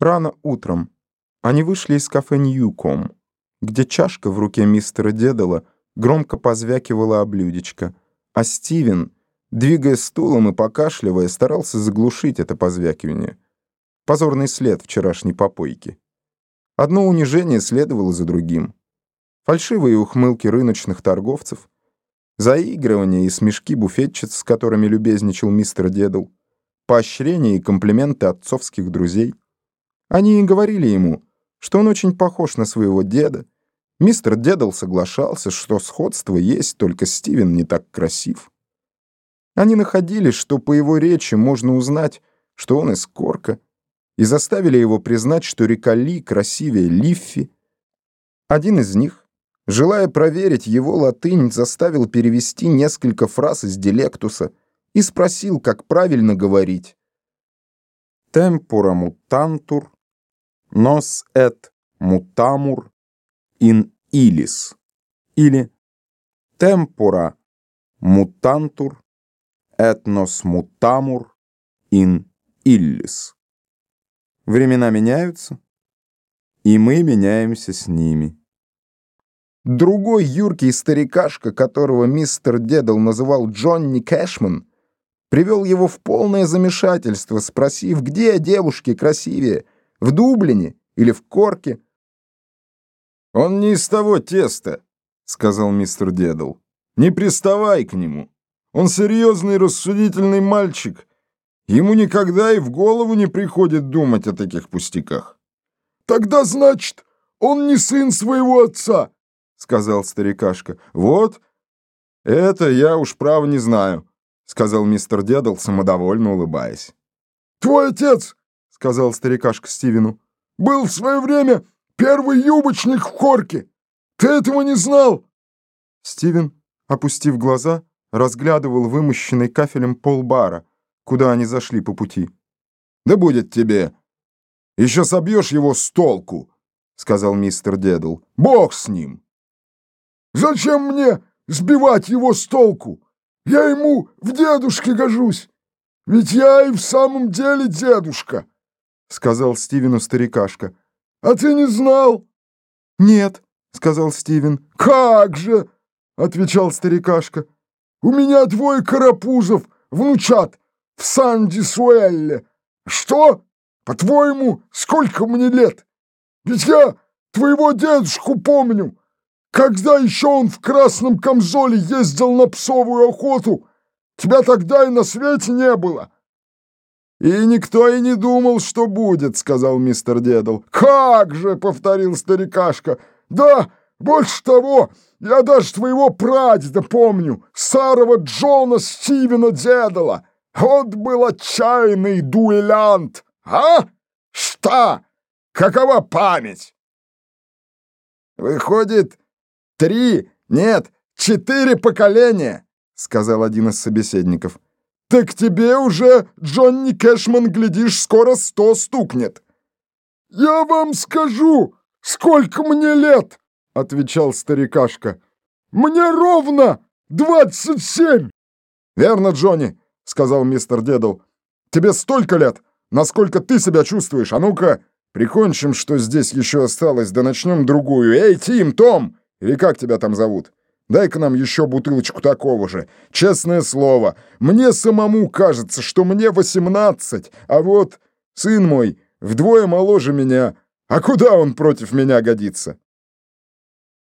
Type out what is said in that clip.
Рано утром они вышли из кафе «Ньюком», где чашка в руке мистера Дедала громко позвякивала о блюдечко, а Стивен, двигая стулом и покашливая, старался заглушить это позвякивание. Позорный след вчерашней попойки. Одно унижение следовало за другим. Фальшивые ухмылки рыночных торговцев, заигрывания и смешки буфетчиц, с которыми любезничал мистер Дедл, поощрения и комплименты отцовских друзей. Они и говорили ему, что он очень похож на своего деда. Мистер Дедал соглашался, что сходство есть, только Стивен не так красив. Они находили, что по его речи можно узнать, что он из Корка, и заставили его признать, что река Ли красивее Лиффи. Один из них, желая проверить его латынь, заставил перевести несколько фраз из дилектуса и спросил, как правильно говорить. «Темпура мутантур nos et mutamur in illis, или tempora mutantur et nos mutamur in illis. Времена меняются, и мы меняемся с ними. Другой юркий старикашка, которого мистер Дедал называл Джонни Кэшман, привел его в полное замешательство, спросив, где девушки красивее — в Дублине или в Корке?» «Он не из того теста», — сказал мистер Дедл. «Не приставай к нему. Он серьезный рассудительный мальчик. Ему никогда и в голову не приходит думать о таких пустяках». «Тогда, значит, он не сын своего отца», — сказал старикашка. «Вот, это я уж право не знаю», — сказал мистер Дедл, самодовольно улыбаясь. «Твой отец сказал старикашка Стивену. «Был в свое время первый юбочник в Хорке. Ты этого не знал?» Стивен, опустив глаза, разглядывал вымощенный кафелем полбара, куда они зашли по пути. «Да будет тебе! Еще собьешь его с толку!» — сказал мистер Дедл. «Бог с ним!» «Зачем мне сбивать его с толку? Я ему в дедушке гожусь! Ведь я и в самом деле дедушка!» — сказал Стивену старикашка. «А ты не знал?» «Нет», — сказал Стивен. «Как же!» — отвечал старикашка. «У меня двое карапузов, внучат, в Сан-Дисуэлле. Что? По-твоему, сколько мне лет? Ведь я твоего дедушку помню. Когда еще он в красном камзоле ездил на псовую охоту, тебя тогда и на свете не было». «И никто и не думал, что будет», — сказал мистер Дедл. «Как же!» — повторил старикашка. «Да, больше того, я даже твоего прадеда помню, старого Джона Стивена Дедала. Вот был отчаянный дуэлянт. А? Что? Какова память?» «Выходит, три, нет, четыре поколения», — сказал один из собеседников. Так тебе уже, Джонни Кэшман, глядишь, скоро сто стукнет. Я вам скажу, сколько мне лет, отвечал старикашка. Мне ровно двадцать семь. Верно, Джонни, сказал мистер Дедл. Тебе столько лет, насколько ты себя чувствуешь. А ну-ка, прикончим, что здесь еще осталось, да начнем другую. Эй, Тим, Том, или как тебя там зовут? Дай-ка нам еще бутылочку такого же. Честное слово, мне самому кажется, что мне восемнадцать, а вот сын мой вдвое моложе меня. А куда он против меня годится?»